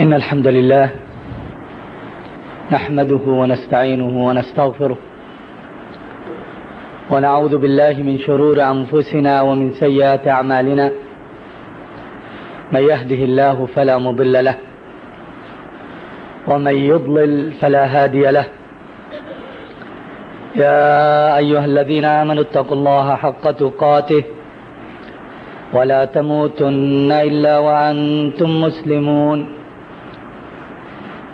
إن الحمد لله نحمده ونستعينه ونستغفره ونعوذ بالله من شرور أنفسنا ومن سيئات أعمالنا من يهده الله فلا مضل له ومن يضلل فلا هادي له يا أيها الذين آمنوا اتقوا الله حق تقاته ولا تموتن إلا وأنتم مسلمون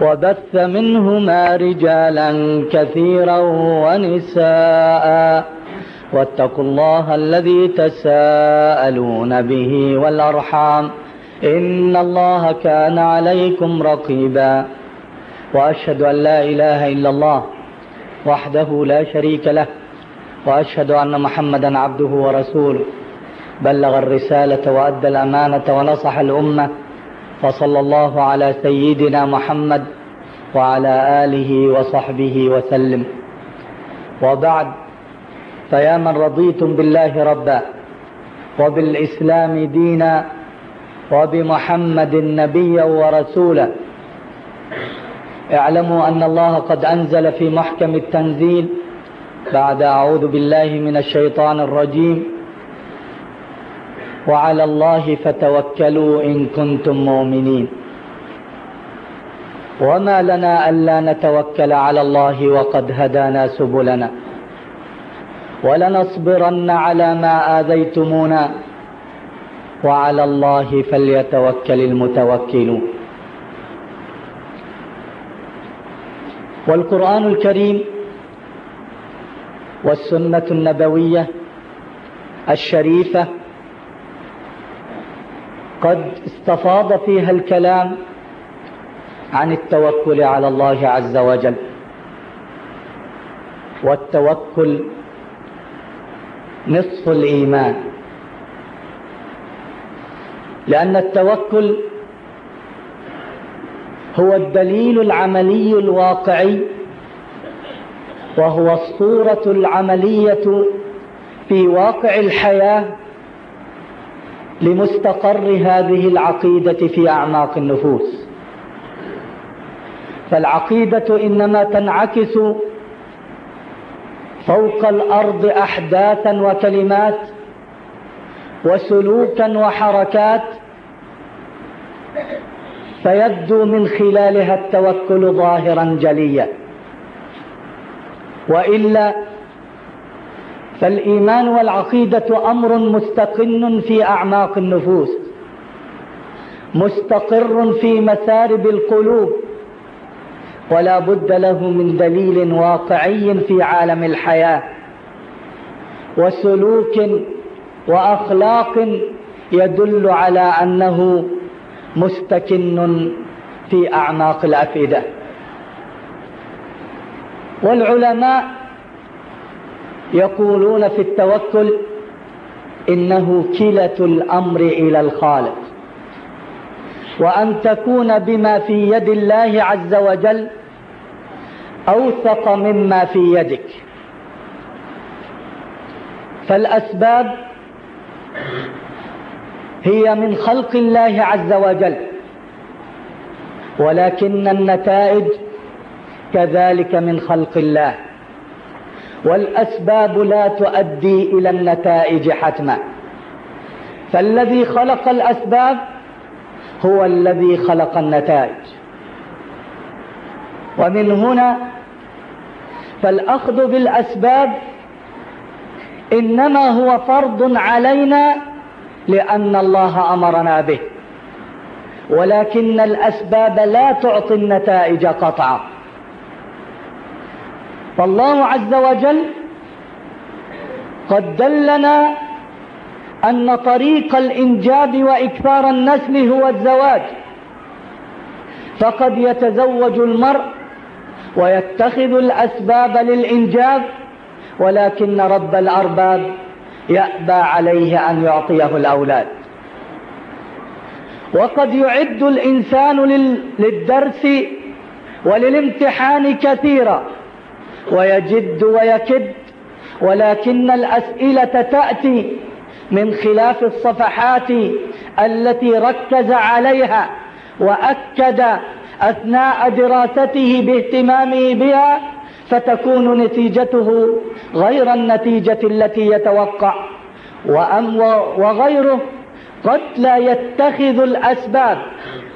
وبث منهما رجالا كثيرا ونساء. واتقوا الله الذي تساءلون به والأرحام. إن الله كان عليكم رقيبا. وأشهد أن لا إله إلا الله وحده لا شريك له. وأشهد أن محمدا عبده ورسوله. بلغ الرسالة وأدى الأمانة ونصح الأمة. فصلى الله على سيدنا محمد وعلى آله وصحبه وسلم. وبعد فيا من رضيتم بالله ربا وبالإسلام دينا وبمحمد نبيا ورسولا. اعلموا أن الله قد أنزل في محكم التنزيل بعد أعوذ بالله من الشيطان الرجيم. وعلى الله فتوكلوا إن كنتم مؤمنين. وما لنا ألا نتوكل على الله وقد هدانا سبلنا. ولنصبرن على ما آذيتمونا. وعلى الله فليتوكل المتوكلون. والقرآن الكريم والسنة النبوية الشريفة قد استفاض فيها الكلام عن التوكل على الله عز وجل. والتوكل نصف الإيمان. لأن التوكل هو الدليل العملي الواقعي وهو الصورة العملية في واقع الحياة لمستقر هذه العقيدة في أعماق النفوس. فالعقيدة إنما تنعكس فوق الأرض أحداثا وكلمات وسلوكا وحركات فيبدو من خلالها التوكل ظاهرا جليا. وإلا فالإيمان والعقيدة أمر مستقن في أعماق النفوس مستقر في مسارب القلوب ولا بد له من دليل واقعي في عالم الحياة وسلوك وأخلاق يدل على أنه مستكن في أعماق الأفئدة. والعلماء يقولون في التوكل إنه كلة الأمر إلى الخالق. وأن تكون بما في يد الله عز وجل أوثق مما في يدك. فالأسباب هي من خلق الله عز وجل ولكن النتائج كذلك من خلق الله. والأسباب لا تؤدي إلى النتائج حتما. فالذي خلق الأسباب هو الذي خلق النتائج. ومن هنا فالأخذ بالأسباب إنما هو فرض علينا لأن الله أمرنا به. ولكن الأسباب لا تعطي النتائج قطعا. فالله عز وجل قد دلنا أن طريق الإنجاب وإكثار النسل هو الزواج. فقد يتزوج المرء ويتخذ الأسباب للإنجاب ولكن رب الأرباب يأبى عليه أن يعطيه الأولاد. وقد يعد الإنسان للدرس وللامتحان كثيرا. ويجد ويكد ولكن الأسئلة تأتي من خلاف الصفحات التي ركز عليها وأكد أثناء دراسته باهتمامه بها فتكون نتيجته غير النتيجة التي يتوقع. وغيره قد لا يتخذ الأسباب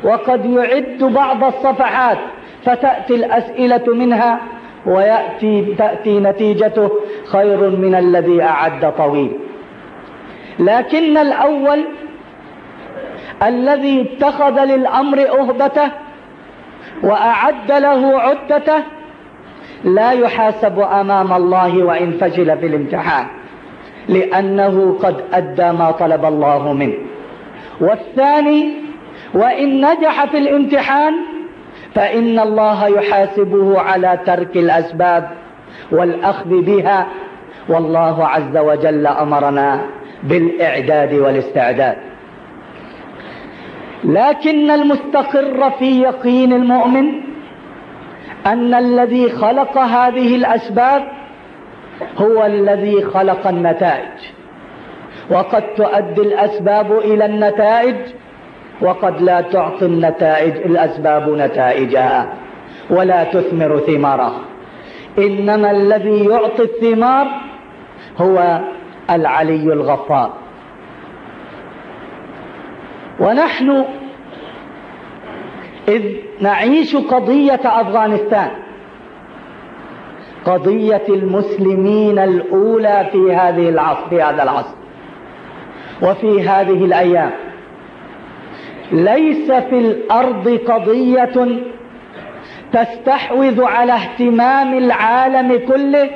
وقد يعد بعض الصفحات فتأتي الأسئلة منها ويأتي تأتي نتيجته خير من الذي أعد طويل. لكن الأول الذي اتخذ للأمر أهبته وأعد له عدته لا يحاسب أمام الله وإن فشل في الامتحان لأنه قد أدى ما طلب الله منه. والثاني وإن نجح في الامتحان فإن الله يحاسبه على ترك الأسباب والأخذ بها. والله عز وجل أمرنا بالإعداد والاستعداد. لكن المستقر في يقين المؤمن أن الذي خلق هذه الأسباب هو الذي خلق النتائج. وقد تؤدي الأسباب إلى النتائج وقد لا تعطي النتائج الأسباب نتائجها ولا تثمر ثمارها إنما الذي يعطي الثمار هو العلي الغفار. ونحن إذ نعيش قضية أفغانستان قضية المسلمين الأولى في هذه العصر في هذا العصر وفي هذه الأيام. ليس في الأرض قضية تستحوذ على اهتمام العالم كله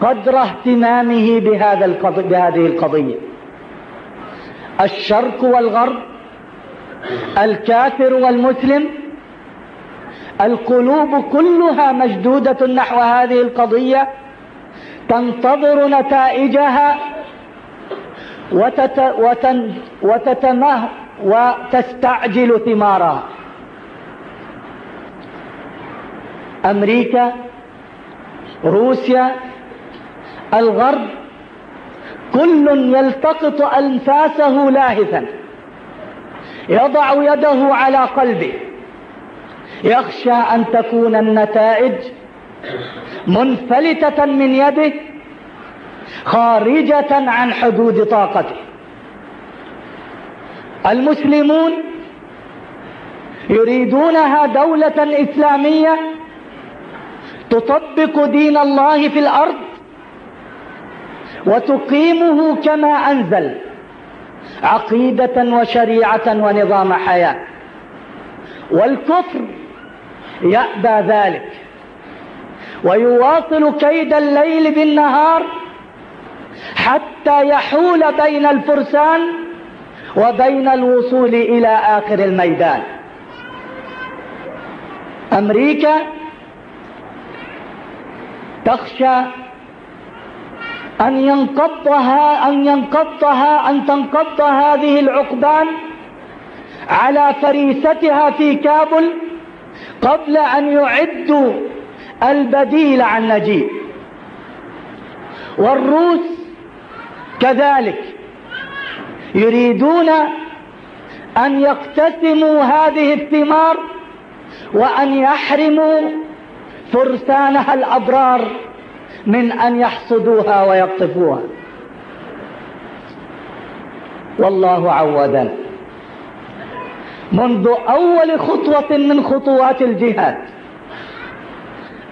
قدر اهتمامه بهذا بهذه القضية. الشرق والغرب الكافر والمسلم القلوب كلها مشدودة نحو هذه القضية تنتظر نتائجها وتت وتستعجل ثمارها أمريكا روسيا الغرب كل يلتقط أنفاسه لاهثا. يضع يده على قلبه. يخشى أن تكون النتائج منفلتة من يده خارجة عن حدود طاقته. المسلمون يريدونها دولة إسلامية تطبق دين الله في الأرض وتقيمه كما أنزل عقيدة وشريعة ونظام حياة. والكفر يأبى ذلك. ويواصل كيد الليل بالنهار حتى يحول بين الفرسان وبين الوصول إلى آخر الميدان. أمريكا تخشى أن ينقضها أن ينقضها أن تنقض هذه العقبان على فريستها في كابل قبل أن يعدوا البديل عن نجيب. والروس كذلك يريدون أن يقتسموا هذه الثمار وأن يحرموا فرسانها الأبرار من أن يحصدوها ويقطفوها. والله عودنا منذ أول خطوة من خطوات الجهاد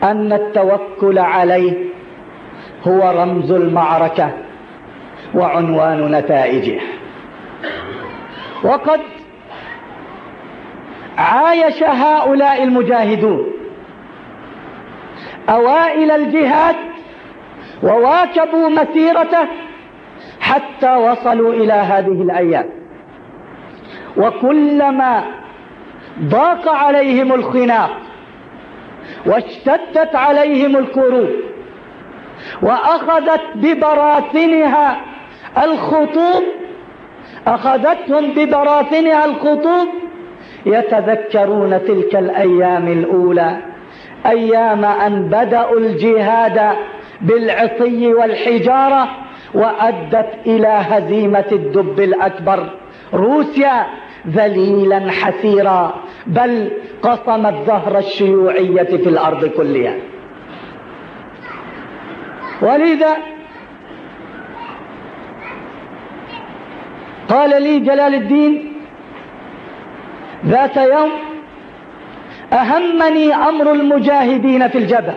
أن التوكل عليه هو رمز المعركة وعنوان نتائجها وقد عايش هؤلاء المجاهدون أوائل الجهاد وواكبوا مسيرته حتى وصلوا إلى هذه الأيام. وكلما ضاق عليهم الخناق واشتدت عليهم الكروب وأخذت ببراثنها الخطوب أخذتهم ببراثنها الخطوب يتذكرون تلك الأيام الأولى أيام أن بدأوا الجهاد بالعصي والحجارة وأدت إلى هزيمة الدب الأكبر. روسيا ذليلا حسيرا بل قصمت ظهر الشيوعية في الأرض كلها. ولذا قال لي جلال الدين ذات يوم أهمني أمر المجاهدين في الجبهة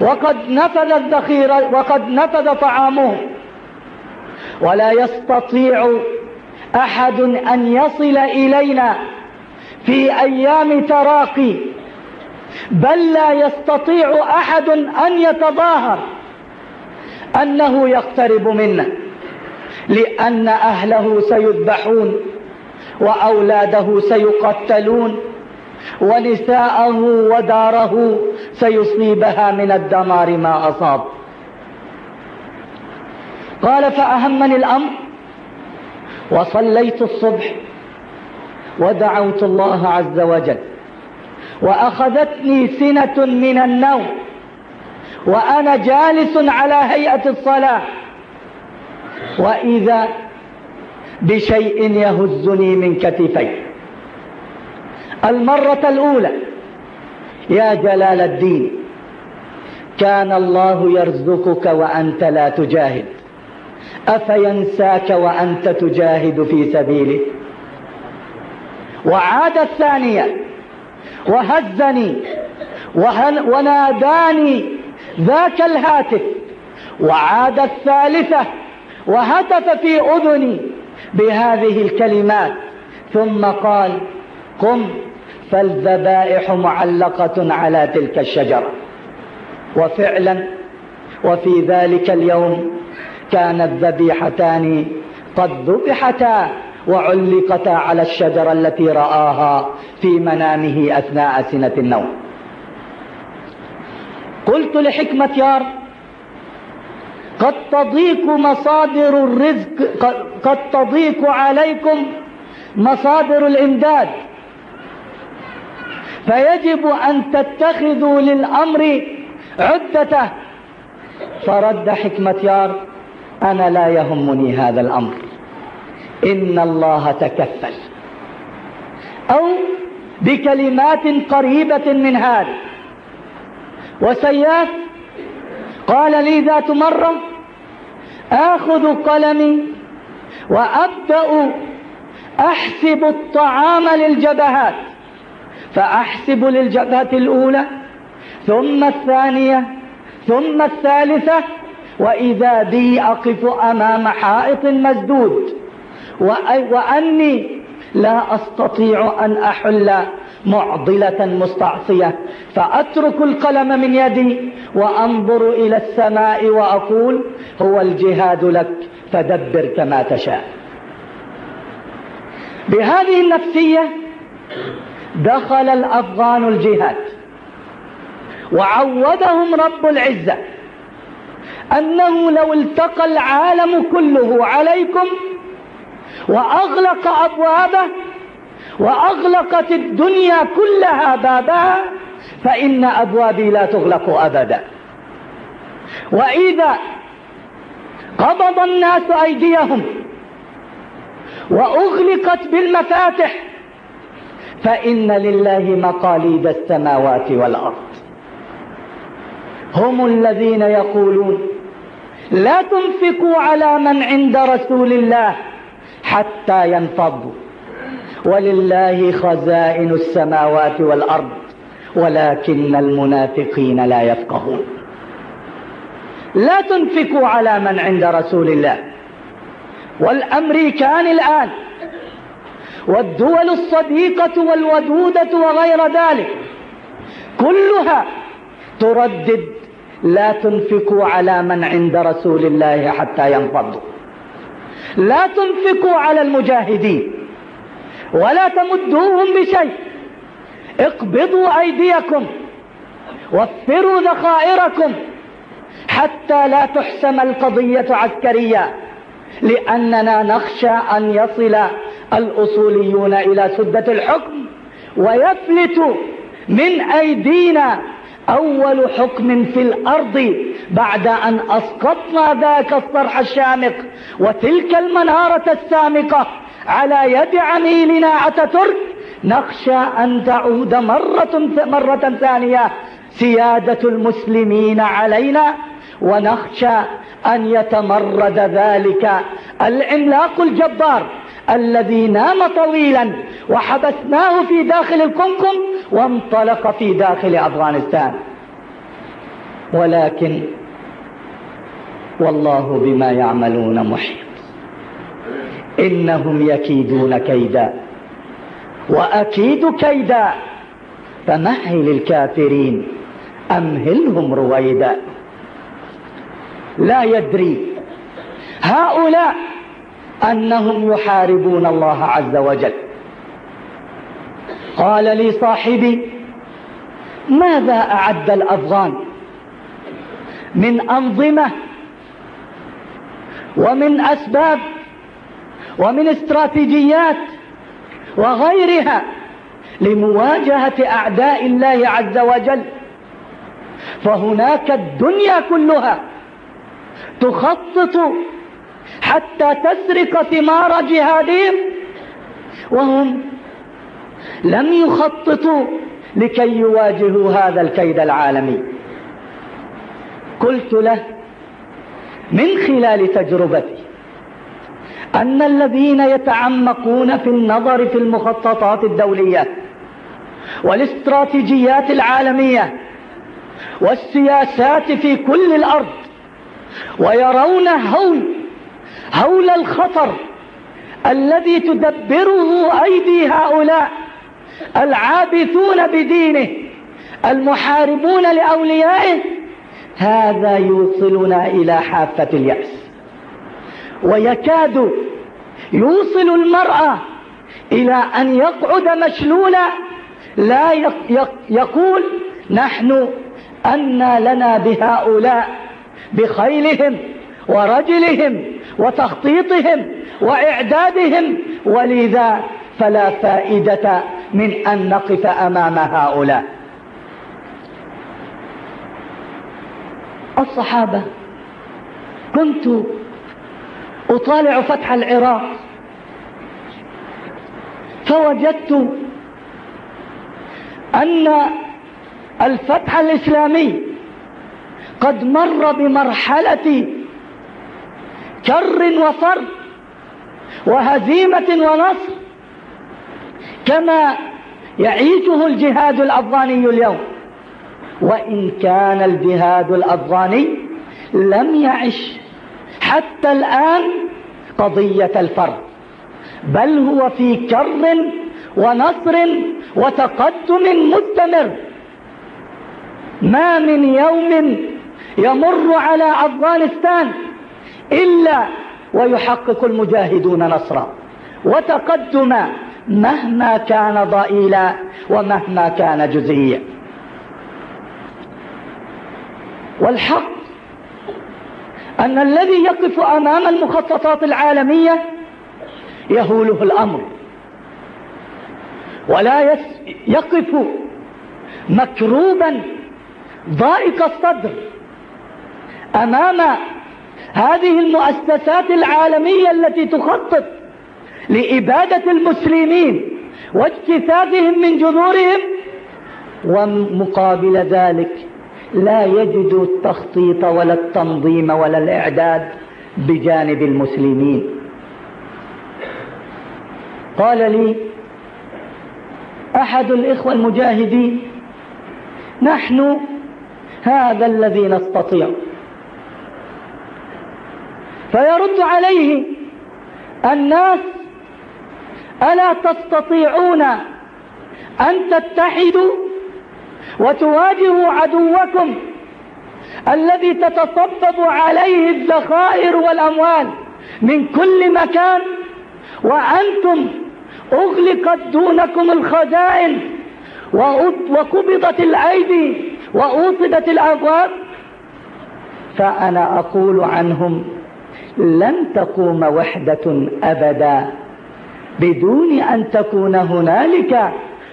وقد نفذ الذخيرة وقد نفذ طعامهم ولا يستطيع أحد أن يصل إلينا في أيام تراقي بل لا يستطيع أحد أن يتظاهر أنه يقترب منا. لأن أهله سيذبحون وأولاده سيقتلون ونساءه وداره سيصيبها من الدمار ما أصاب. قال فأهمني الأمر وصليت الصبح ودعوت الله عز وجل وأخذتني سنة من النوم وأنا جالس على هيئة الصلاة وإذا بشيء يهزني من كتفي. المرة الأولى يا جلال الدين كان الله يرزقك وأنت لا تجاهد. أفينساك وأنت تجاهد في سبيله؟ وعاد الثانية وهزني وناداني ذاك الهاتف. وعاد الثالثة وهتف في أذني بهذه الكلمات. ثم قال قم فالذبائح معلقة على تلك الشجرة. وفعلا وفي ذلك اليوم كانت ذبيحتان قد ذبحتا وعلقتا على الشجرة التي رآها في منامه أثناء سنة النوم. قلت لحكمة يار قد تضيق مصادر الرزق قد تضيق عليكم مصادر الإمداد. فيجب أن تتخذوا للأمر عدته فرد حكمة يار أنا لا يهمني هذا الأمر. إن الله تكفل. أو بكلمات قريبة من هذا. وسياف قال لي ذات مرة آخذ قلمي وأبدأ أحسب الطعام للجبهات فأحسب للجبهة الأولى ثم الثانية ثم الثالثة وإذا بي أقف أمام حائط مسدود وأني لا أستطيع أن أحل معضلة مستعصية. فأترك القلم من يدي وأنظر إلى السماء وأقول هو الجهاد لك فدبر كما تشاء. بهذه النفسية دخل الأفغان الجهاد وعودهم رب العزة أنه لو التقى العالم كله عليكم وأغلق أبوابه وأغلقت الدنيا كلها بابها فإن أبوابي لا تغلق أبدا. وإذا قبض الناس أيديهم وأغلقت بالمفاتح فإن لله مقاليد السماوات والأرض. هم الذين يقولون لا تنفقوا على من عند رسول الله حتى ينفضوا. ولله خزائن السماوات والأرض ولكن المنافقين لا يفقهون. لا تنفقوا على من عند رسول الله. والأمريكان الآن والدول الصديقة والودودة وغير ذلك كلها تردد لا تنفقوا على من عند رسول الله حتى ينفضوا. لا تنفقوا على المجاهدين. ولا تمدوهم بشيء. اقبضوا أيديكم وفروا ذخائركم حتى لا تحسم القضية عسكريا لأننا نخشى أن يصل الأصوليون إلى سدة الحكم ويفلت من أيدينا أول حكم في الأرض بعد أن أسقطنا ذاك الصرح الشامق وتلك المنارة السامقة. على يد عميلنا أتاتورك نخشى أن تعود مرة, مرة ثانية سيادة المسلمين علينا ونخشى أن يتمرد ذلك العملاق الجبار الذي نام طويلا وحبسناه في داخل الكمكم وانطلق في داخل أفغانستان. ولكن والله بما يعملون محيط. إنهم يكيدون كيدا. وأكيد كيدا. فمهل الكافرين أمهلهم رويدا. لا يدري. هؤلاء أنهم يحاربون الله عز وجل. قال لي صاحبي ماذا أعد الأفغان؟ من أنظمة ومن أسباب ومن استراتيجيات وغيرها لمواجهة أعداء الله عز وجل. فهناك الدنيا كلها تخطط حتى تسرق ثمار جهادهم وهم لم يخططوا لكي يواجهوا هذا الكيد العالمي. قلت له من خلال تجربتي أن الذين يتعمقون في النظر في المخططات الدولية والاستراتيجيات العالمية والسياسات في كل الأرض ويرون هول هول الخطر الذي تدبره أيدي هؤلاء العابثون بدينه المحاربون لأوليائه هذا يوصلنا إلى حافة اليأس. ويكاد يوصل المرأة إلى أن يقعد مشلولا. لا يقول نحن أن لنا بهؤلاء بخيلهم ورجلهم وتخطيطهم وإعدادهم ولذا فلا فائدة من أن نقف أمام هؤلاء. الصحابة كنت أطالع فتح العراق. فوجدت أن الفتح الإسلامي قد مر بمرحلة كر وفر وهزيمة ونصر كما يعيشه الجهاد الأفغاني اليوم. وإن كان الجهاد الأفغاني لم يعش حتى الآن قضية الفرد. بل هو في كر ونصر وتقدم مستمر. ما من يوم يمر على أفغانستان إلا ويحقق المجاهدون نصرا. وتقدما مهما كان ضئيلا ومهما كان جزئيا. والحق أن الذي يقف أمام المخططات العالمية يهوله الأمر. ولا يقف مكروبا ضائق الصدر أمام هذه المؤسسات العالمية التي تخطط لإبادة المسلمين واجتثاثهم من جذورهم ومقابل ذلك لا يجد التخطيط ولا التنظيم ولا الإعداد بجانب المسلمين. قال لي أحد الإخوة المجاهدين نحن هذا الذي نستطيع. فيرد عليه الناس ألا تستطيعون أن تتحدوا؟ وتواجهوا عدوكم الذي تتصبب عليه الذخائر والأموال من كل مكان وأنتم أغلقت دونكم الخزائن وقبضت الأيدي وأوصدت الأبواب. فأنا أقول عنهم لن تقوم وحدة أبدا بدون أن تكون هنالك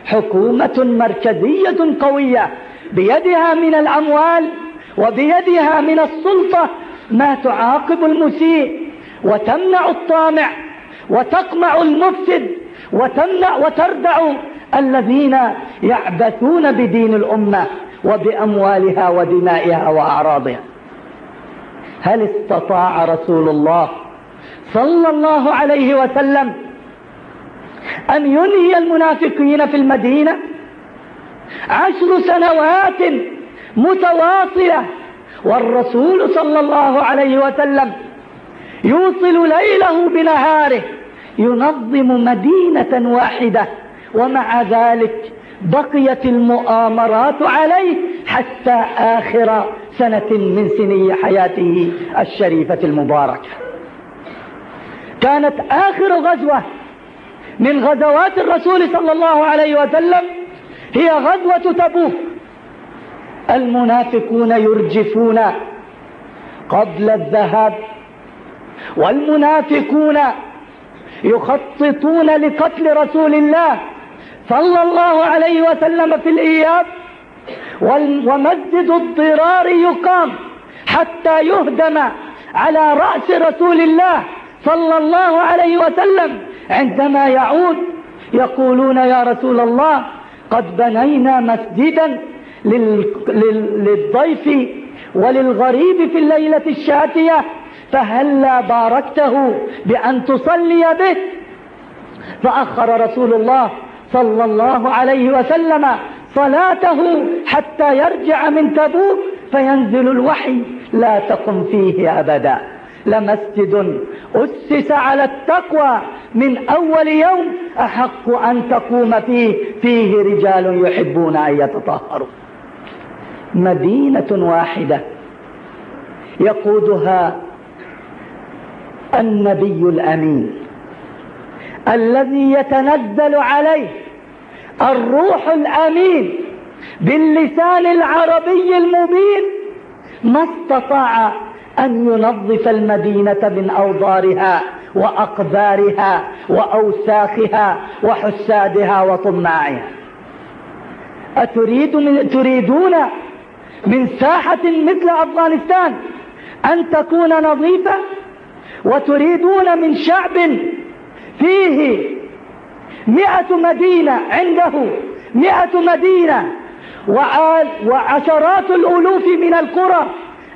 حكومة مركزية قوية بيدها من الأموال وبيدها من السلطة ما تعاقب المسيء وتمنع الطامع وتقمع المفسد وتمنع وتردع الذين يعبثون بدين الأمة وبأموالها ودمائها وأعراضها. هل استطاع رسول الله صلى الله عليه وسلم أن ينهي المنافقين في المدينة. عشر سنوات متواصلة والرسول صلى الله عليه وسلم يوصل ليله بنهاره ينظم مدينة واحدة ومع ذلك بقيت المؤامرات عليه حتى آخر سنة من سني حياته الشريفة المباركة. كانت آخر غزوة من غزوات الرسول صلى الله عليه وسلم هي غزوة تبوك. المنافقون يرجفون قبل الذهاب والمنافقون يخططون لقتل رسول الله صلى الله عليه وسلم في الإياب ومسجد الضرار يقام حتى يهدم على رأس رسول الله صلى الله عليه وسلم. عندما يعود يقولون يا رسول الله قد بنينا مسجدا للضيف وللغريب في الليلة الشاتية فهلا باركته بأن تصلي به؟ فأخر رسول الله صلى الله عليه وسلم صلاته حتى يرجع من تبوك فينزل الوحي لا تقم فيه أبدا. لمسجد أسس على التقوى من أول يوم أحق أن تقوم فيه فيه رجال يحبون أن يتطهروا. مدينة واحدة. يقودها النبي الأمين. الذي يتنزل عليه الروح الأمين باللسان العربي المبين ما استطاع أن ينظف المدينة من أوضارها وأقذارها وأوساخها وحسادها وطماعها. أتريد من تريدون من ساحة مثل أفغانستان أن تكون نظيفة؟ وتريدون من شعب فيه مئة مدينة عنده مئة مدينة وعشرات الألوف من القرى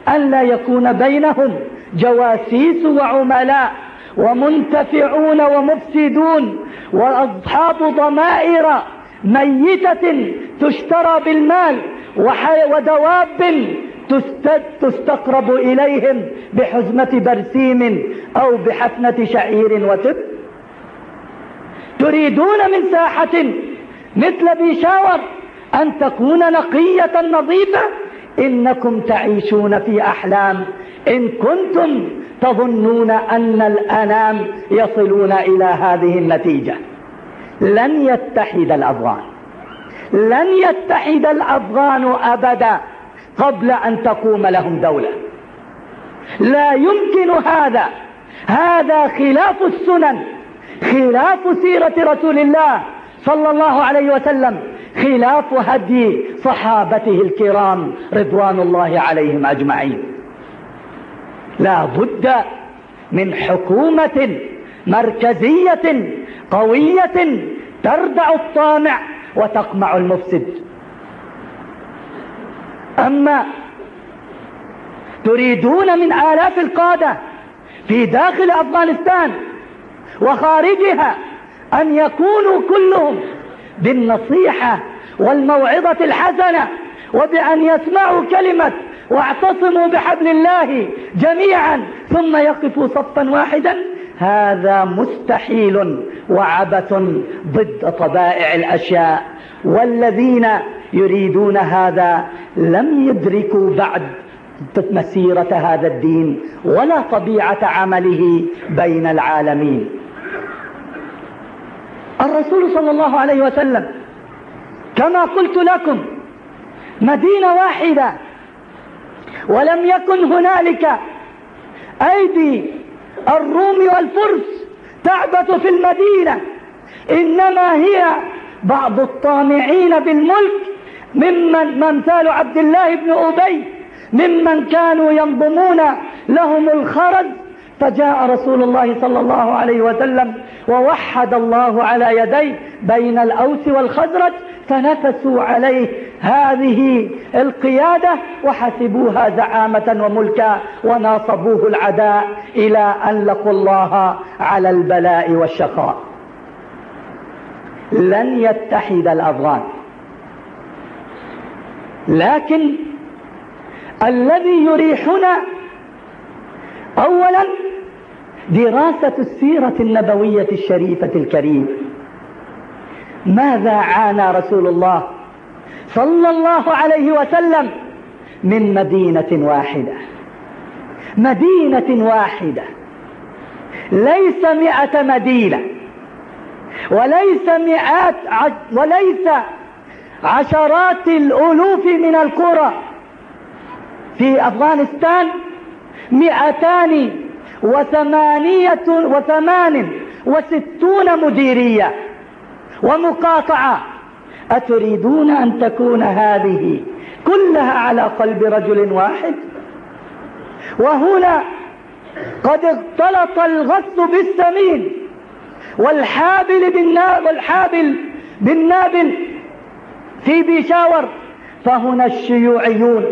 أن لا يكون بينهم جواسيس وعملاء ومنتفعون ومفسدون وأصحاب ضمائر ميتة تشترى بالمال ودواب تستقرب إليهم بحزمة برسيم أو بحفنة شعير وتب. تريدون من ساحة مثل بيشاور أن تكون نقية نظيفة؟ إنكم تعيشون في أحلام. إن كنتم تظنون أن الأنام يصلون إلى هذه النتيجة. لن يتحد الأفغان لن يتحد الأفغان أبدا قبل أن تقوم لهم دولة. لا يمكن هذا. هذا خلاف السنن. خلاف سيرة رسول الله صلى الله عليه وسلم. خلاف هدي صحابته الكرام رضوان الله عليهم أجمعين. لا بد من حكومة مركزية قوية تردع الطامع وتقمع المفسد. أما تريدون من آلاف القادة في داخل أفغانستان وخارجها أن يكونوا كلهم بالنصيحة والموعظة الحسنة وبأن يسمعوا كلمة واعتصموا بحبل الله جميعا ثم يقفوا صفا واحدا. هذا مستحيل وعبث ضد طبائع الأشياء. والذين يريدون هذا لم يدركوا بعد مسيرة هذا الدين ولا طبيعة عمله بين العالمين. الرسول صلى الله عليه وسلم كما قلت لكم مدينة واحدة ولم يكن هنالك أيدي الروم والفرس تعبث في المدينة إنما هي بعض الطامعين بالملك ممن امثال عبد الله بن أبي ممن كانوا ينضمون لهم الخرز فجاء رسول الله صلى الله عليه وسلم ووحد الله على يديه بين الأوس والخزرج فنفسوا عليه. هذه القيادة وحسبوها زعامة وملكا وناصبوه العداء إلى أن لقوا الله على البلاء والشقاء. لن يتحد الأفغان. لكن الذي يريحنا أولا دراسة السيرة النبوية الشريفة الكريمة ماذا عانى رسول الله صلى الله عليه وسلم من مدينة واحدة؟ مدينة واحدة. ليس مئة مدينة وليس مئات وليس عشرات الألوف من القرى. في أفغانستان مئتان وثمانية وثمان وستون مديرية ومقاطعة. أتريدون أن تكون هذه كلها على قلب رجل واحد؟ وهنا قد اختلط الغث بالسمين والحابل بالنابل والحابل بالنابل في بيشاور. فهنا الشيوعيون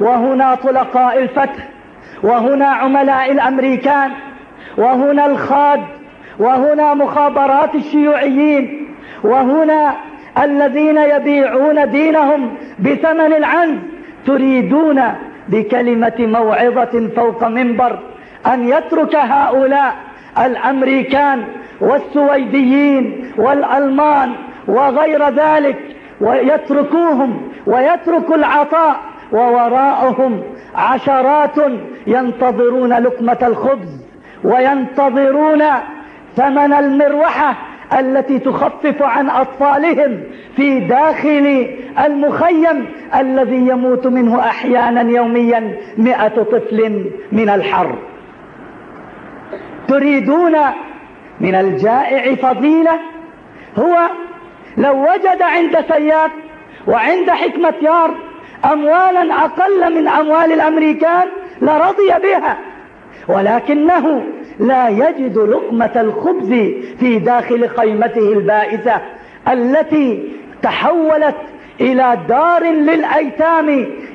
وهنا طلقاء الفتح وهنا عملاء الأمريكان وهنا الخاد وهنا مخابرات الشيوعيين وهنا الذين يبيعون دينهم بثمن العنز تريدون بكلمة موعظة فوق منبر أن يترك هؤلاء الأمريكان والسويديين والألمان وغير ذلك ويتركوهم ويترك العطاء ووراءهم عشرات ينتظرون لقمة الخبز وينتظرون ثمن المروحة التي تخفف عن أطفالهم في داخل المخيم الذي يموت منه أحيانا يوميا مئة طفل من الحر. تريدون من الجائع فضيلة؟ هو لو وجد عند سياد وعند حكمة يار أموالا أقل من أموال الأمريكان لرضي بها. ولكنه لا يجد لقمة الخبز في داخل خيمته البائسة التي تحولت إلى دار للأيتام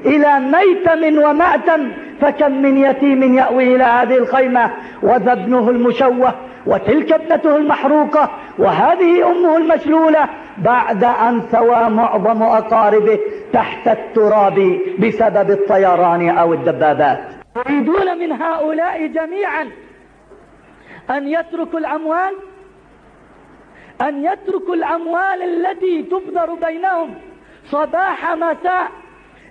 إلى ميتم ومأتم فكم من يتيم يأوي إلى هذه الخيمة وذا ابنه المشوه وتلك ابنته المحروقة وهذه أمه المشلولة بعد أن سوى معظم أقاربه تحت التراب بسبب الطيران أو الدبابات. يريدون من هؤلاء جميعا أن يتركوا الأموال أن يتركوا الأموال التي تبذر بينهم صباح مساء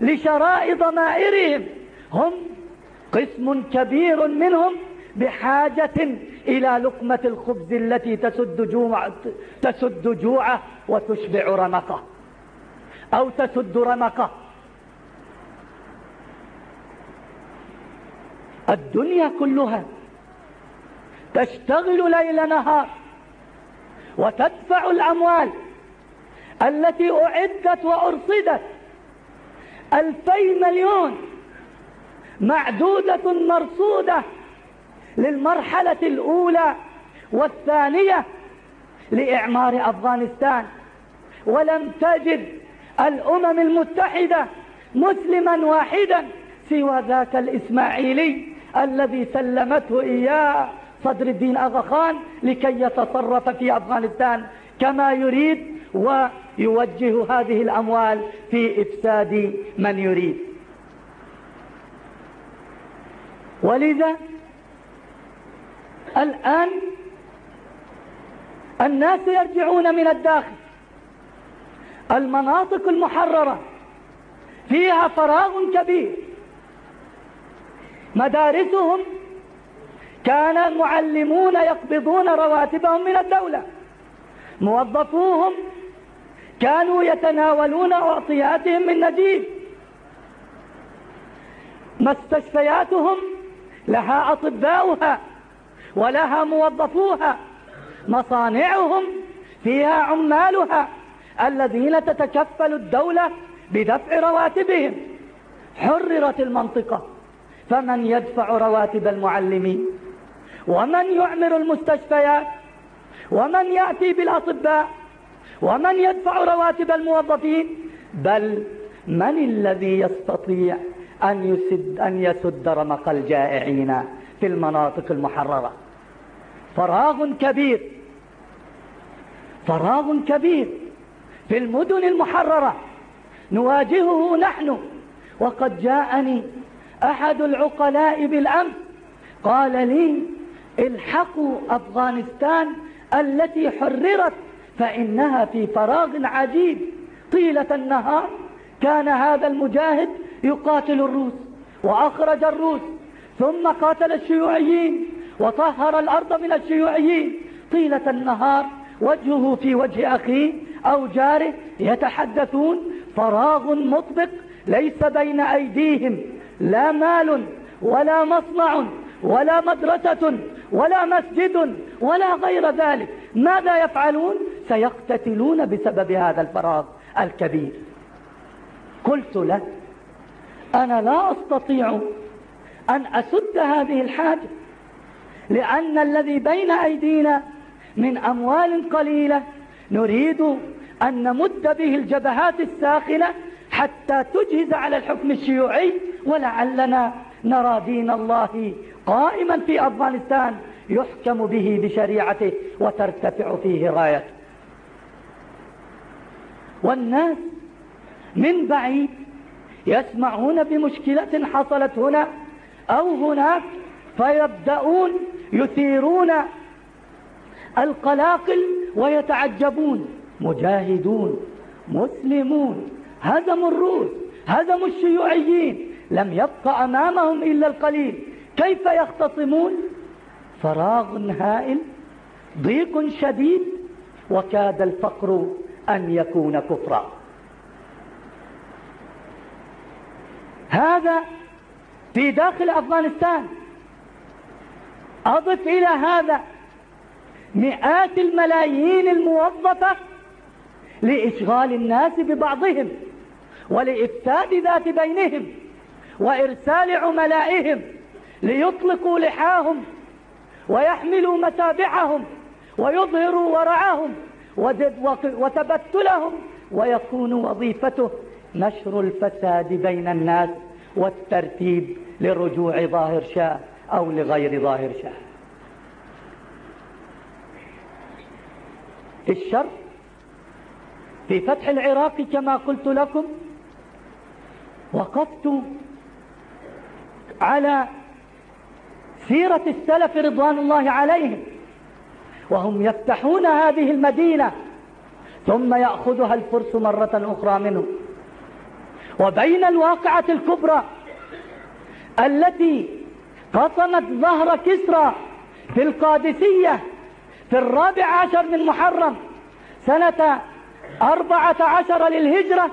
لشراء ضمائرهم هم قسم كبير منهم بحاجة إلى لقمة الخبز التي تسد جوع تسد جوعه وتشبع رمقه. أو تسد رمقه. الدنيا كلها تشتغل ليل نهار وتدفع الأموال التي أعدت وأرصدت. ألفي مليون معدودة مرصودة للمرحلة الأولى والثانية لإعمار أفغانستان. ولم تجد الأمم المتحدة مسلما واحدا سوى ذاك الإسماعيلي الذي سلمته إياه صدر الدين أغا خان لكي يتصرف في أفغانستان كما يريد ويوجه هذه الأموال في إفساد من يريد. ولذا الآن الناس يرجعون من الداخل. المناطق المحررة فيها فراغ كبير. مدارسهم كان المعلمون يقبضون رواتبهم من الدولة. موظفوهم كانوا يتناولون أعطياتهم من نجيب. مستشفياتهم لها أطباؤها. ولها موظفوها. مصانعهم فيها عمالها الذين تتكفل الدولة بدفع رواتبهم. حررت المنطقة. فمن يدفع رواتب المعلمين؟ ومن يعمر المستشفيات؟ ومن يأتي بالأطباء؟ ومن يدفع رواتب الموظفين؟ بل من الذي يستطيع أن يسد, أن يسد رمق الجائعين في المناطق المحررة؟ فراغ كبير. فراغ كبير في المدن المحررة. نواجهه نحن. وقد جاءني أحد العقلاء بالأمس. قال لي الحقوا أفغانستان التي حررت فإنها في فراغ عجيب. طيلة النهار كان هذا المجاهد يقاتل الروس وأخرج الروس ثم قاتل الشيوعيين وطهر الأرض من الشيوعيين. طيلة النهار وجهه في وجه أخيه أو جاره يتحدثون. فراغ مطبق ليس بين أيديهم. لا مال ولا مصنع ولا مدرسة ولا مسجد ولا غير ذلك. ماذا يفعلون؟ سيقتتلون بسبب هذا الفراغ الكبير. قلت له أنا لا أستطيع أن أسد هذه الحاجة. لأن الذي بين أيدينا من أموال قليلة نريد أن نمد به الجبهات الساخنة حتى تجهز على الحكم الشيوعي ولعلنا نرى دين الله قائما في أفغانستان يحكم به بشريعته وترتفع فيه رايته والناس من بعيد يسمعون بمشكلة حصلت هنا أو هناك فيبدأون يثيرون القلاقل ويتعجبون. مجاهدون مسلمون هزموا الروس هزموا الشيوعيين لم يبق أمامهم إلا القليل. كيف يختصمون؟ فراغ هائل ضيق شديد وكاد الفقر أن يكون كفرا. هذا في داخل أفغانستان. أضف إلى هذا مئات الملايين الموظفة لإشغال الناس ببعضهم ولإفساد ذات بينهم وإرسال عملائهم ليطلقوا لحاهم ويحملوا متابعهم ويظهروا ورعهم وتبتلهم ويكون وظيفته نشر الفساد بين الناس والترتيب لرجوع ظاهر شاه أو لغير ظاهر شاة. الشر في فتح العراق كما قلت لكم وقفت على سيرة السلف رضوان الله عليهم وهم يفتحون هذه المدينة ثم يأخذها الفرس مرة أخرى منهم. وبين الواقعة الكبرى التي قصمت ظهر كسرى في القادسية في الرابع عشر من محرم سنة أربعة عشر للهجرة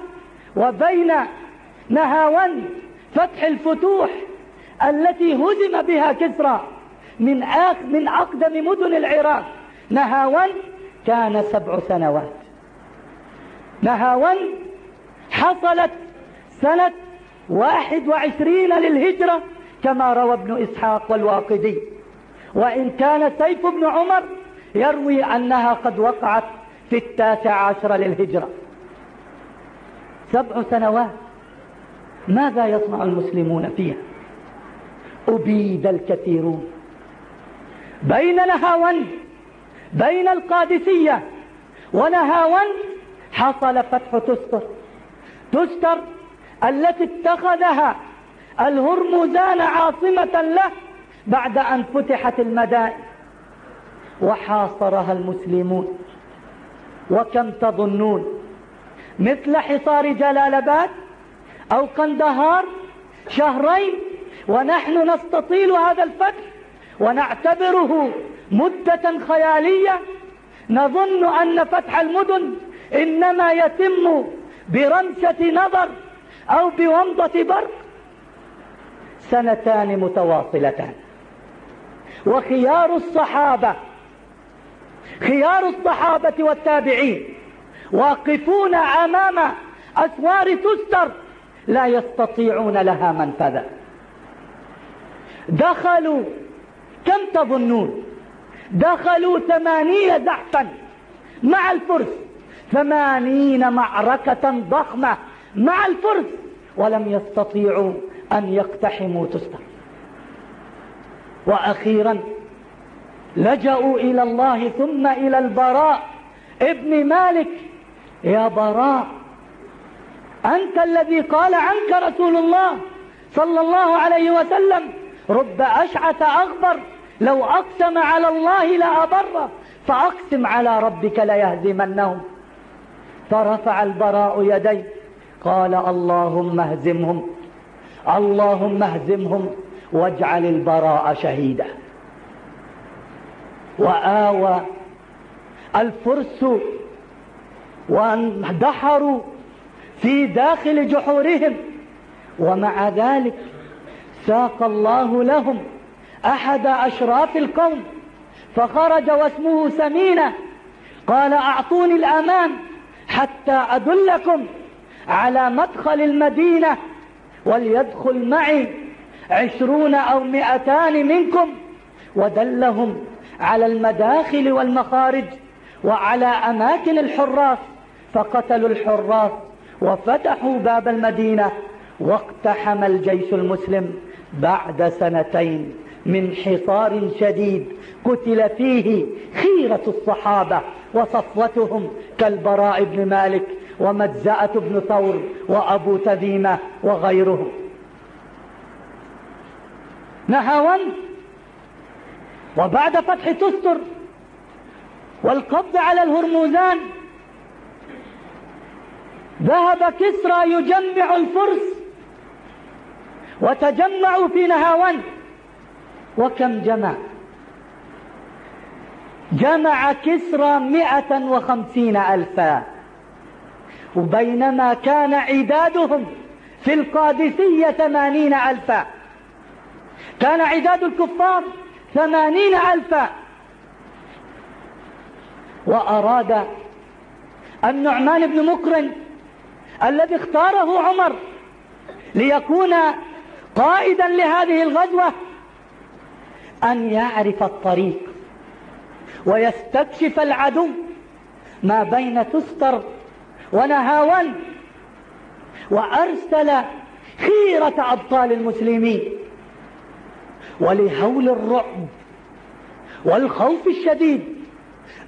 وبين نهاون فتح الفتوح التي هزم بها كسرى من آخ من أقدم مدن العراق. نهاون كان سبع سنوات. نهاون حصلت سنة واحد وعشرين للهجرة كما روى ابن إسحاق والواقدي. وإن كان سيف بن عمر يروي أنها قد وقعت في التاسع عشر للهجرة. سبع سنوات. ماذا يصنع المسلمون فيها؟ أبيد الكثيرون. بين نهاون بين القادسية ونهاون حصل فتح تستر. تستر التي اتخذها الهرمزان عاصمة له بعد أن فتحت المدائن وحاصرها المسلمون. وكم تظنون مثل حصار جلالباد أو قندهار شهرين ونحن نستطيل هذا الفتح ونعتبره مدة خيالية. نظن أن فتح المدن إنما يتم برمشة نظر أو بومضة برق. سنتان متواصلتان. وخيار الصحابة خيار الصحابة والتابعين واقفون أمام أسوار تستر لا يستطيعون لها منفذا. دخلوا كم تظنون دخلوا ثمانين زحفا مع الفرس. ثمانين معركة ضخمة مع الفرس ولم يستطيعوا أن يقتحموا تستر. وأخيرا لجأوا إلى الله ثم إلى البراء. ابن مالك يا براء أنت الذي قال عنك رسول الله صلى الله عليه وسلم رب أشعث أغبر لو أقسم على الله لأبره فأقسم على ربك ليهزمنهم. فرفع البراء يديه قال اللهم اهزمهم. اللهم اهزمهم واجعل البراء شهيدا. وآوى الفرس واندحروا في داخل جحورهم ومع ذلك ساق الله لهم أحد أشراف القوم فخرج واسمه سمينة قال أعطوني الأمان حتى أدلكم على مدخل المدينة. وليدخل معي عشرون أو مئتان منكم ودلهم على المداخل والمخارج وعلى أماكن الحراس فقتلوا الحراس وفتحوا باب المدينة واقتحم الجيش المسلم بعد سنتين من حصار شديد قتل فيه خيرة الصحابة وصفوتهم كالبراء بن مالك ومجزأة بن ثور وأبو تميمة وغيرهم. نهاوند وبعد فتح تستر والقبض على الهرموزان ذهب كسرى يجمع الفرس وتجمعوا في نهاوند وكم جمع؟ جمع كسرى مئة وخمسين ألفا. وبينما كان عدادهم في القادسية ثمانين ألفا. كان عداد الكفار ثمانين ألفا. وأراد النعمان بن مكرم الذي اختاره عمر ليكون قائدا لهذه الغزوة أن يعرف الطريق ويستكشف العدو ما بين تستر ونهاون وأرسل خيرة أبطال المسلمين. ولهول الرعب والخوف الشديد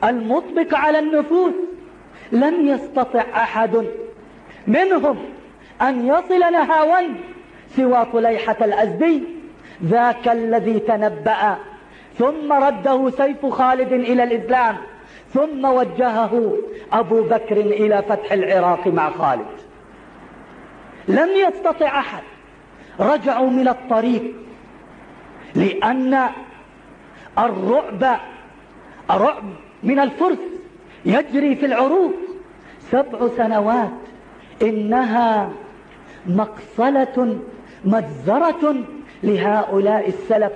المطبق على النفوس لم يستطع أحد منهم أن يصل نهاون سوى طليحة الأزدي. ذاك الذي تنبأ. ثم رده سيف خالد إلى الإسلام. ثم وجهه أبو بكر إلى فتح العراق مع خالد. لم يستطع أحد. رجعوا من الطريق لأن الرعب الرعب من الفرس يجري في العروق. سبع سنوات إنها مقصلة مجزرة لهؤلاء السلف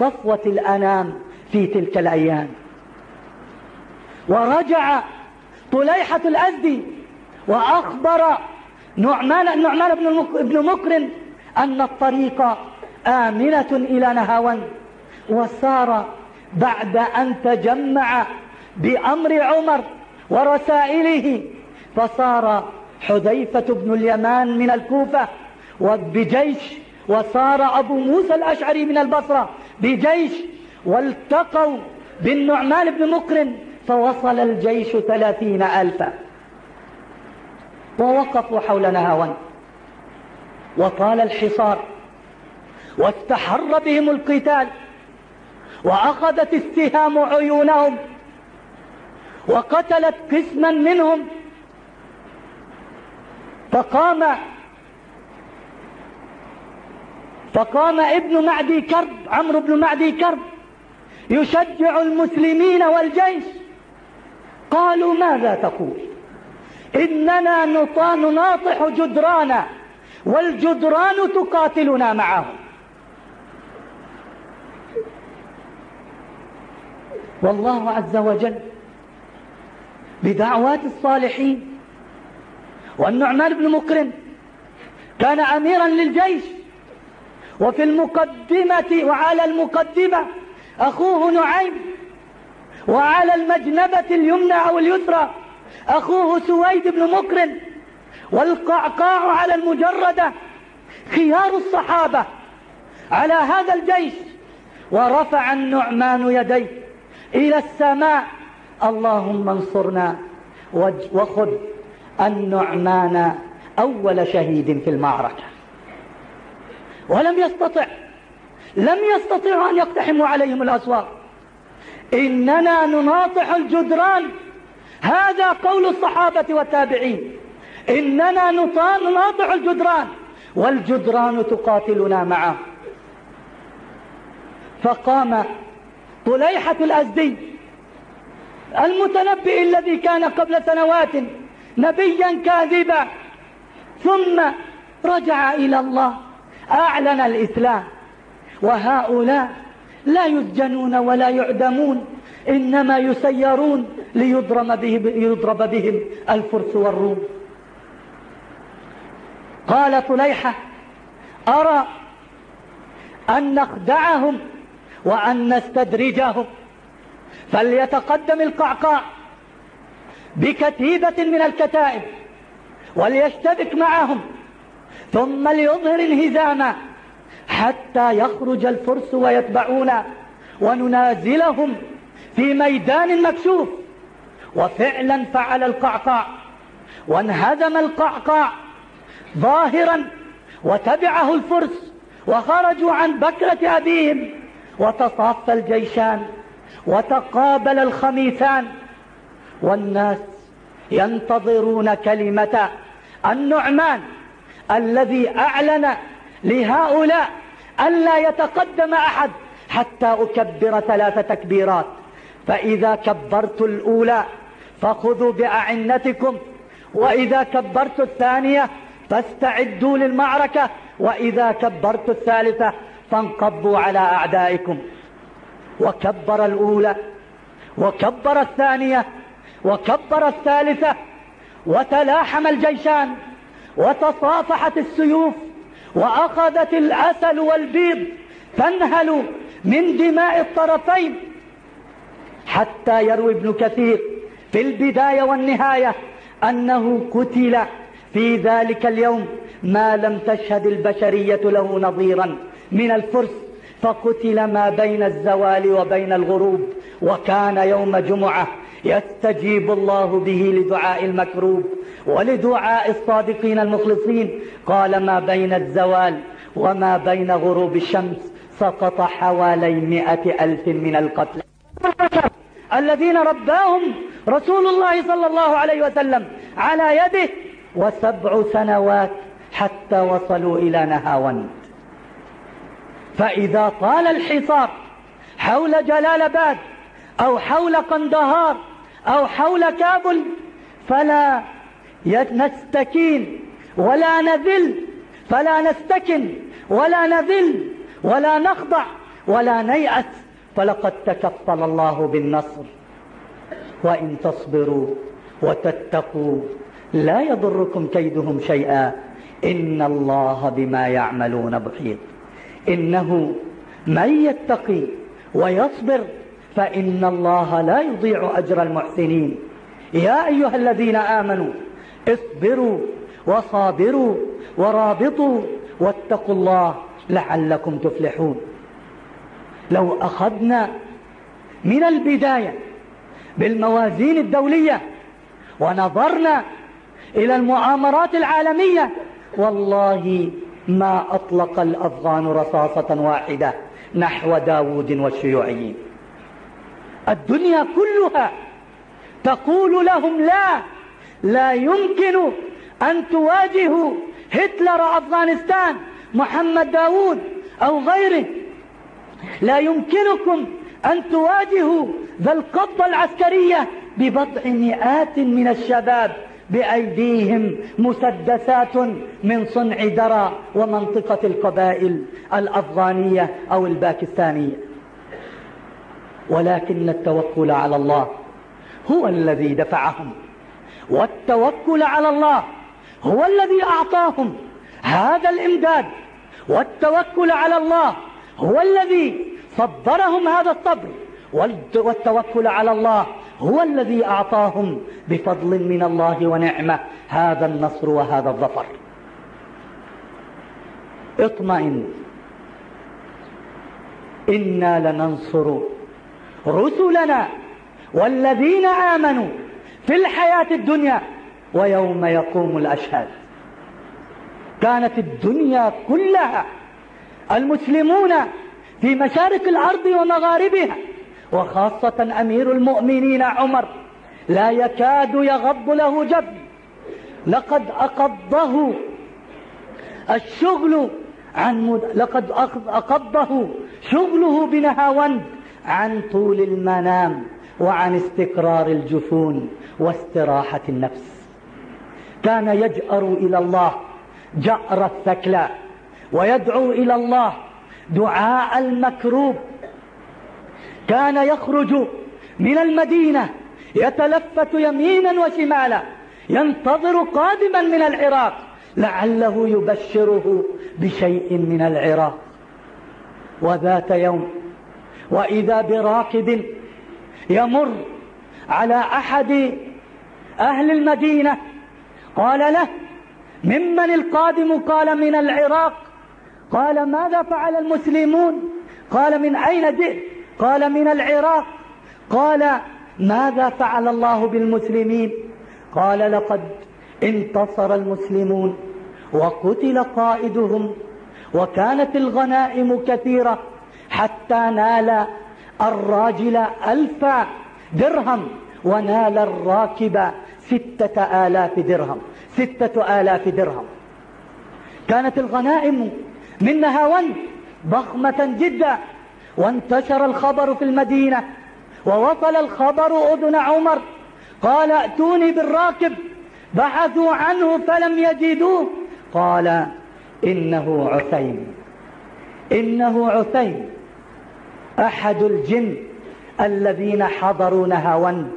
صفوة الأنام في تلك الأيام. ورجع طليحة الأزدي وأخبر نعمان, النعمان بن مكر أن الطريق آمنة إلى نهاون وسار بعد أن تجمع بأمر عمر ورسائله فصار حذيفة بن اليمان من الكوفة وبجيش وصار أبو موسى الأشعري من البصرة بجيش والتقوا بالنعمان بن مقرن فوصل الجيش ثلاثين ألفا. ووقفوا حول نهاون. وطال الحصار. واستحر بهم القتال. وأخذت السهام عيونهم. وقتلت قسما منهم. فقام فقام ابن معدي كرب عمرو بن معدي كرب يشجع المسلمين والجيش. قالوا ماذا تقول؟ إننا نناطح جدرانا والجدران تقاتلنا معهم. والله عز وجل بدعوات الصالحين والنعمان بن مكرم كان أميرا للجيش وفي المقدمة وعلى المقدمة أخوه نعيم وعلى المجنبة اليمنى أو اليسرى أخوه سويد بن مكرم والقعقاع على المجردة خيار الصحابة على هذا الجيش ورفع النعمان يديه إلى السماء. اللهم انصرنا وخذ النعمان أول شهيد في المعركة. ولم يستطع لم يستطيعوا أن يقتحموا عليهم الأسواق. إننا نناطح الجدران. هذا قول الصحابة والتابعين. إننا نناطح الجدران. والجدران تقاتلنا معه. فقام طليحة الأزدي. المتنبئ الذي كان قبل سنوات نبيا كاذبا. ثم رجع إلى الله. أعلن الإسلام. وهؤلاء لا يسجنون ولا يعدمون إنما يسيرون ليضرب بهم, يضرب بهم الفرس والروم. قال طليحة أرى أن نخدعهم وأن نستدرجهم. فليتقدم القعقاع بكتيبة من الكتائب وليشتبك معهم ثم ليظهر انهزاما حتى يخرج الفرس ويتبعونا وننازلهم في ميدان مكشوف وفعلا فعل القعقاع وانهزم القعقاع ظاهرا وتبعه الفرس وخرجوا عن بكرة أبيهم. وتصافى الجيشان وتقابل الخميسان. والناس ينتظرون كلمة النعمان الذي أعلن لهؤلاء ألا يتقدم أحد حتى أكبر ثلاث تكبيرات. فإذا كبرت الأولى فخذوا بأعنتكم وإذا كبرت الثانية فاستعدوا للمعركة وإذا كبرت الثالثة فانقضوا على أعدائكم. وكبر الأولى وكبر الثانية وكبر الثالثة وتلاحم الجيشان وتصافحت السيوف وأخذت الأسل والبيض تنهل من دماء الطرفين حتى يروي ابن كثير في البداية والنهاية أنه قتل في ذلك اليوم ما لم تشهد البشرية له نظيرا من الفرس فقتل ما بين الزوال وبين الغروب وكان يوم جمعة يستجيب الله به لدعاء المكروب ولدعاء الصادقين المخلصين. قال ما بين الزوال وما بين غروب الشمس سقط حوالي مئة ألف من القتلى الذين رباهم رسول الله صلى الله عليه وسلم على يده وسبع سنوات حتى وصلوا إلى نهاوند. فإذا طال الحصار حول جلال آباد أو حول قندهار أو حول كابل فلا نستكين ولا نذل فلا نستكن ولا نذل ولا نخضع ولا نيأس فلقد تكفل الله بالنصر. وإن تصبروا وتتقوا لا يضركم كيدهم شيئا. إن الله بما يعملون محيط. إنه من يتقي ويصبر فإن الله لا يضيع أجر المحسنين. يا أيها الذين آمنوا اصبروا وصابروا ورابطوا واتقوا الله لعلكم تفلحون. لو أخذنا من البداية بالموازين الدولية ونظرنا إلى المؤامرات العالمية والله ما أطلق الأفغان رصاصة واحدة نحو داود والشيوعيين. الدنيا كلها تقول لهم لا لا يمكن أن تواجهوا هتلر أفغانستان محمد داود أو غيره. لا يمكنكم أن تواجهوا ذا القبضة العسكرية ببضع مئات من الشباب بأيديهم مسدسات من صنع درى ومنطقة القبائل الأفغانية أو الباكستانية. ولكن التوكل على الله هو الذي دفعهم والتوكل على الله هو الذي أعطاهم هذا الإمداد والتوكل على الله هو الذي صبرهم هذا الصبر والتوكل على الله هو الذي أعطاهم بفضل من الله ونعمة هذا النصر وهذا الظفر. اطمئن. إنا لننصر رسلنا والذين آمنوا في الحياة الدنيا ويوم يقوم الأشهاد. كانت الدنيا كلها المسلمون في مشارق الأرض ومغاربها وخاصة أمير المؤمنين عمر لا يكاد يغض له جب لقد أقضه الشغل عن مد... لقد أقضه شغله بنهاوند. عن طول المنام وعن استقرار الجفون واستراحة النفس. كان يجأر إلى الله جأر الثكلى ويدعو إلى الله دعاء المكروب. كان يخرج من المدينة يتلفت يمينا وشمالا ينتظر قادما من العراق لعله يبشره بشيء من العراق. وذات يوم وإذا براكب يمر على أحد أهل المدينة قال له ممن القادم؟ قال من العراق. قال ماذا فعل المسلمون؟ قال من أين جئت؟ قال من العراق. قال ماذا فعل الله بالمسلمين؟ قال لقد انتصر المسلمون وقتل قائدهم وكانت الغنائم كثيرة. حتى نال الراجل ألف درهم ونال الراكب ستة آلاف درهم. ستة آلاف درهم. كانت الغنائم من نهاوند ضخمة جدا. وانتشر الخبر في المدينة. ووصل الخبر أذن عمر. قال ائتوني بالراكب. بحثوا عنه فلم يجدوه. قال إنه عثيم. إنه عثيم. أحد الجن الذين حضروا نهاوند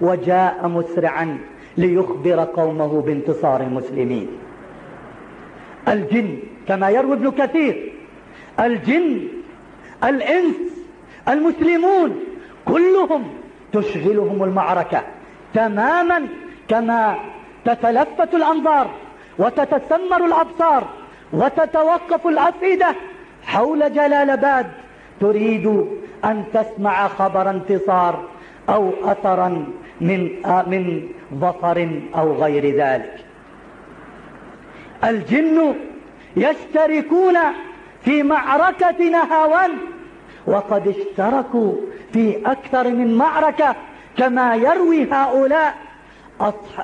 وجاء مسرعا ليخبر قومه بانتصار المسلمين. الجن كما يروي ابن كثير الجن الإنس المسلمون كلهم تشغلهم المعركة تماما كما تتلفت الأنظار وتتسمر الأبصار وتتوقف الأفئدة حول جلال باد. تريد أن تسمع خبر انتصار أو أثرا من من ظفر أو غير ذلك. الجن يشتركون في معركة نهاوند وقد اشتركوا في أكثر من معركة كما يروي هؤلاء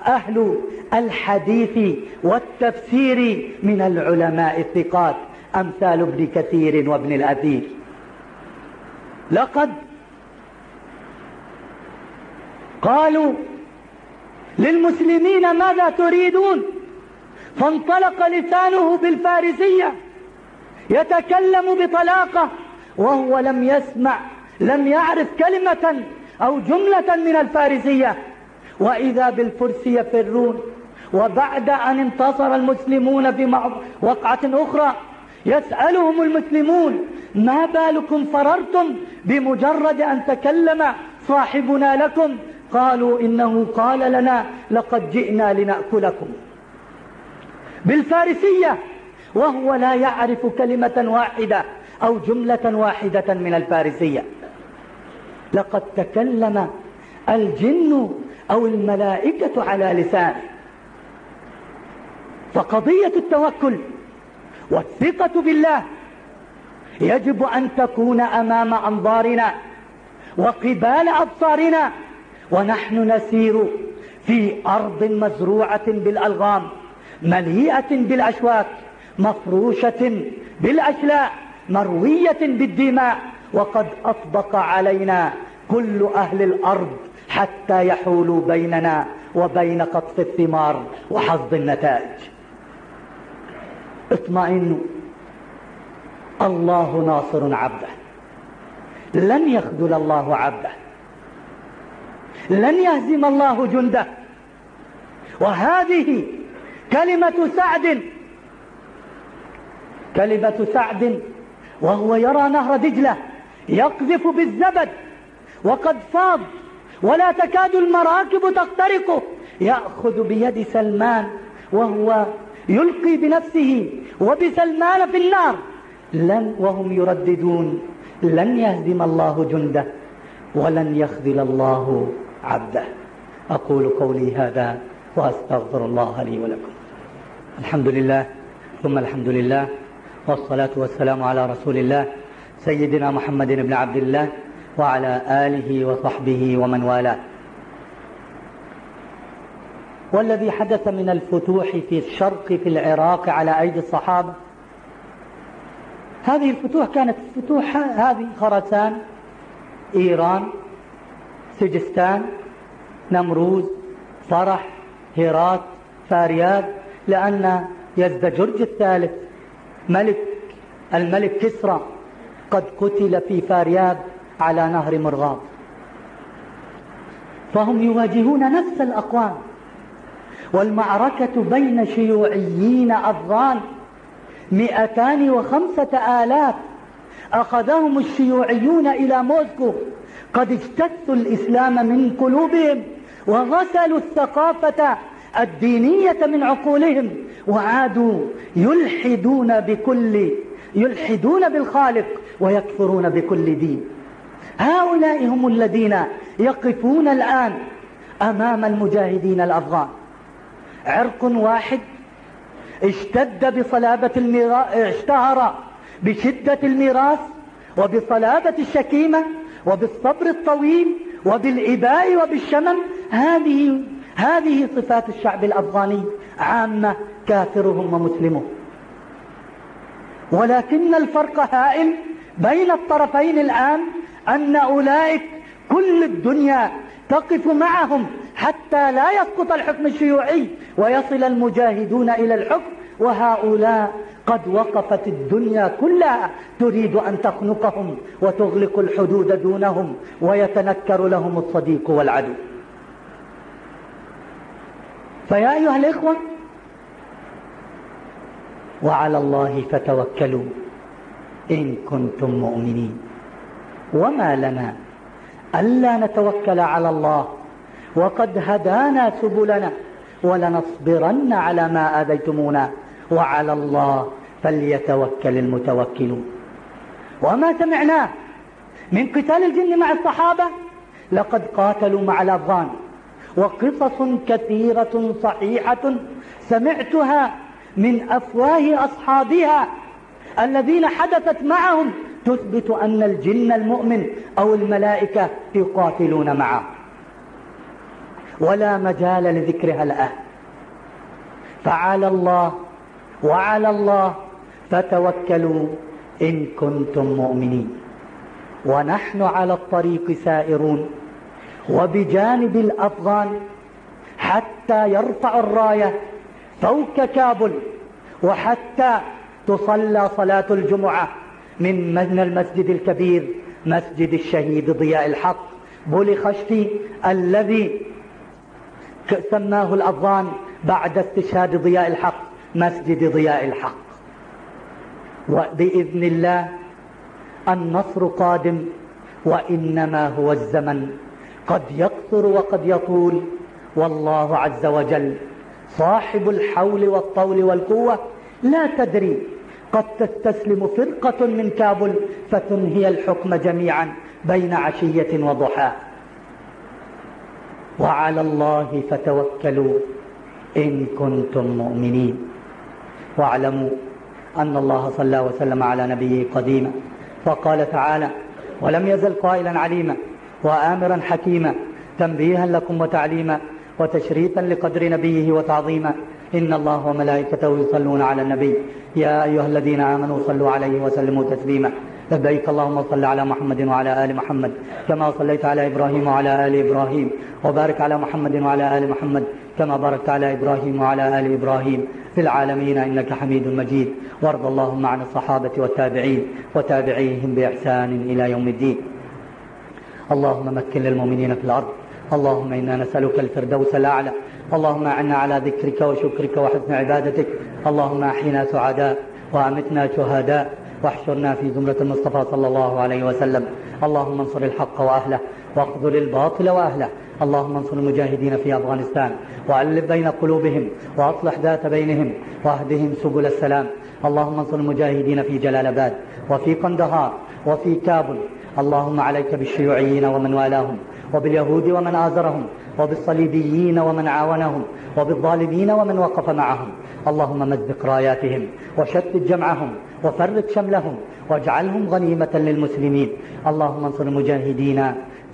أهل الحديث والتفسير من العلماء الثقات أمثال ابن كثير وابن الأثير. لقد قالوا للمسلمين ماذا تريدون؟ فانطلق لسانه بالفارسية يتكلم بطلاقة وهو لم يسمع لم يعرف كلمة أو جملة من الفارسية. وإذا بالفرس يفرون وبعد أن انتصر المسلمون في وقعة أخرى يسألهم المسلمون ما بالكم فررتم بمجرد أن تكلم صاحبنا لكم؟ قالوا إنه قال لنا لقد جئنا لنأكلكم. بالفارسية وهو لا يعرف كلمة واحدة أو جملة واحدة من الفارسية. لقد تكلم الجن أو الملائكة على لسانه. فقضية التوكل والثقة بالله. يجب أن تكون أمام أنظارنا وقبال أبصارنا. ونحن نسير في أرض مزروعة بالألغام مليئة بالأشواك مفروشة بالأشلاء مروية بالدماء. وقد أطبق علينا كل أهل الأرض حتى يحولوا بيننا وبين قطف الثمار وحصد النتائج اطمئنوا. الله ناصر عبده. لن يخذل الله عبده. لن يهزم الله جنده. وهذه كلمة سعد. كلمة سعد وهو يرى نهر دجلة يقذف بالزبد وقد فاض ولا تكاد المراكب تخترقه. يأخذ بيد سلمان وهو يلقي بنفسه وبسلمان في النار. لن وهم يرددون. لن يهزم الله جنده. ولن يخذل الله عبده. أقول قولي هذا وأستغفر الله لي ولكم. الحمد لله ثم الحمد لله والصلاة والسلام على رسول الله سيدنا محمد بن عبد الله وعلى آله وصحبه ومن والاه. والذي حدث من الفتوح في الشرق في العراق على أيدي الصحابة. هذه الفتوح كانت فتوح هذه خرسان إيران سجستان نمروز فرح هيرات فارياب لأن يزدجرج الثالث ملك الملك كسرى قد قتل في فارياب على نهر مرغاب. فهم يواجهون نفس الأقوام. والمعركة بين شيوعيين أفغان. مئتان وخمسة آلاف أخذهم الشيوعيون إلى موسكو. قد اجتثوا الإسلام من قلوبهم وغسلوا الثقافة الدينية من عقولهم وعادوا يلحدون بكل يلحدون بالخالق ويكفرون بكل دين. هؤلاء هم الذين يقفون الآن أمام المجاهدين الأفغان. عرق واحد اشتد بصلابة الميراث اشتهر بشدة الميراث وبصلابة الشكيمة وبالصبر الطويل وبالإباء وبالشمم. هذه هذه صفات الشعب الأفغاني عامة كافرهم ومسلمهم ولكن الفرق هائل بين الطرفين الآن أن أولئك كل الدنيا تقف معهم حتى لا يسقط الحكم الشيوعي ويصل المجاهدون إلى الحكم. وهؤلاء قد وقفت الدنيا كلها. تريد أن تخنقهم وتغلق الحدود دونهم ويتنكر لهم الصديق والعدو. فيا أيها الإخوة وعلى الله فتوكلوا إن كنتم مؤمنين. وما لنا ألا نتوكل على الله وقد هدانا سبلنا ولنصبرن على ما آذيتمونا. وعلى الله فليتوكل المتوكلون. وما سمعناه من قتال الجن مع الصحابة لقد قاتلوا مع الأفغان. وقصص كثيرة صحيحة سمعتها من أفواه أصحابها الذين حدثت معهم. تثبت أن الجن المؤمن أو الملائكة يقاتلون معه. ولا مجال لذكرها الآن. فعلى الله وعلى الله فتوكلوا إن كنتم مؤمنين. ونحن على الطريق سائرون. وبجانب الأفغان حتى يرفع الراية فوق كابل وحتى تصلى صلاة الجمعة من المسجد الكبير مسجد الشهيد ضياء الحق. بولخشتي الذي سماه الأفغان بعد استشهاد ضياء الحق مسجد ضياء الحق. وبإذن الله النصر قادم وإنما هو الزمن. قد يقصر وقد يطول والله عز وجل صاحب الحول والطول والقوة. لا تدري قد تستسلم فرقة من كابل فتنهي الحكم جميعا بين عشية وضحى وعلى الله فتوكلوا إن كنتم مؤمنين. واعلموا أن الله صلى وسلم على نبيه قديما وقال تعالى ولم يزل قائلا عليما وآمرا حكيما تنبيها لكم وتعليما وتشريفا لقدر نبيه وتعظيما. إن الله وملائكته يصلون على النبي. يا أيها الذين آمنوا صلوا عليه وسلموا تسليما. لبيك اللهم صل على محمد وعلى آل محمد كما صليت على إبراهيم وعلى آل إبراهيم وبارك على محمد وعلى آل محمد كما باركت على إبراهيم وعلى آل إبراهيم في العالمين إنك حميد مجيد. وارض اللهم عن الصحابة والتابعين وتابعيهم بإحسان إلى يوم الدين. اللهم مكن للمؤمنين في الأرض. اللهم إنا نسألك الفردوس الأعلى. اللهم أعنا على ذكرك وشكرك وحسن عبادتك. اللهم أحينا سعداء وأمتنا شهداء. واحشرنا في زمرة المصطفى صلى الله عليه وسلم. اللهم انصر الحق وأهله واخذل الباطل وأهله. اللهم انصر المجاهدين في أفغانستان وألف بين قلوبهم وأصلح ذات بينهم واهدهم سبل السلام. اللهم انصر المجاهدين في جلال آباد وفي قندهار وفي كابل. اللهم عليك بالشيوعيين ومن والاهم وباليهود ومن آزرهم وبالصليبيين ومن عاونهم وبالظالمين ومن وقف معهم. اللهم مزق راياتهم وشتت جمعهم وفرق شملهم واجعلهم غنيمة للمسلمين. اللهم انصر المجاهدين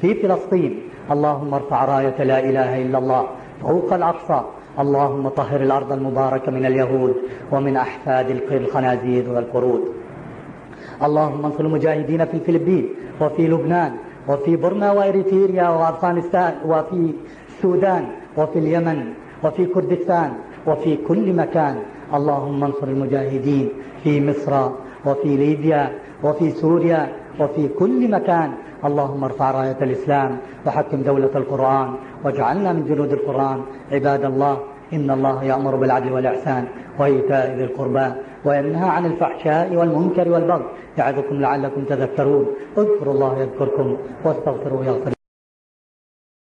في فلسطين. اللهم ارفع راية لا إله إلا الله فوق الأقصى. اللهم طهر الأرض المباركة من اليهود ومن أحفاد الخنازير والقرود. اللهم انصر المجاهدين في الفلبين وفي لبنان وفي برما وإريتريا وأفغانستان وفي السودان وفي اليمن وفي كردستان وفي كل مكان. اللهم انصر المجاهدين في مصر وفي ليبيا وفي سوريا وفي كل مكان. اللهم ارفع راية الإسلام وحكم دولة القرآن واجعلنا من جنود القرآن. عباد الله إن الله يأمر بالعدل والإحسان وإيتاء ذي القربى وينهى عن الفحشاء والمنكر والبغي يعظكم لعلكم تذكرون. اذكروا الله يذكركم واستغفروه يغفر